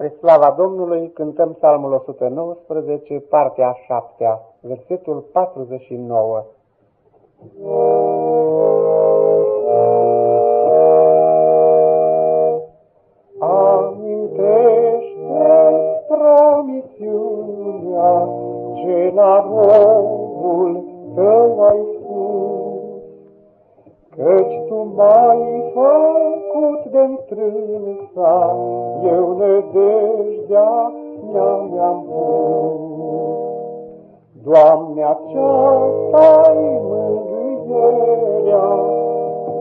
Spre slava Domnului cântăm psalmul 119, partea a șaptea, versetul 49. Amintește promisiunea ce la robul tău ai spus, Căci tu m-ai făcut de-ntrânsa, eu nădejdea mi-am pus. Doamne, aceasta-i mângâierea,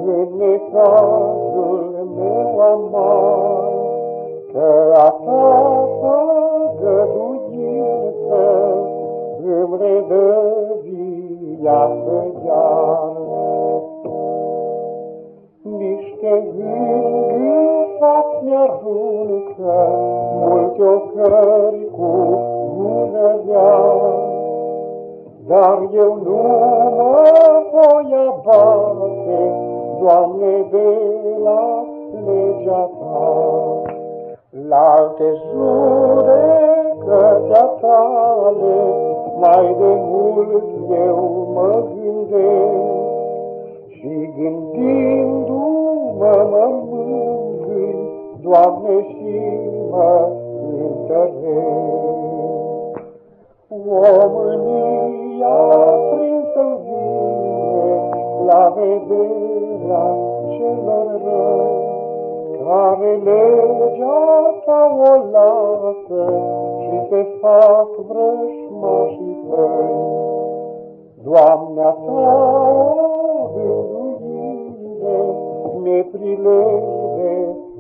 în necazul meu amar, că a ta făgăduință îmi redă viață iar. Niște îngâfați mi-aruncă multe ocări cu bună dar eu nu mă voi abate, Doamne, de la legea Ta. La alte judecăți tale, mai de mult eu mă gândesc, și gândindu-mă mă mângâi, Doamne, și mă întăresc. Omânia prinsă în vine la vederea celor răi, care legea ta o lasă și se fac vrășmașii tăi. Doamnea ta, o mi-e prilej de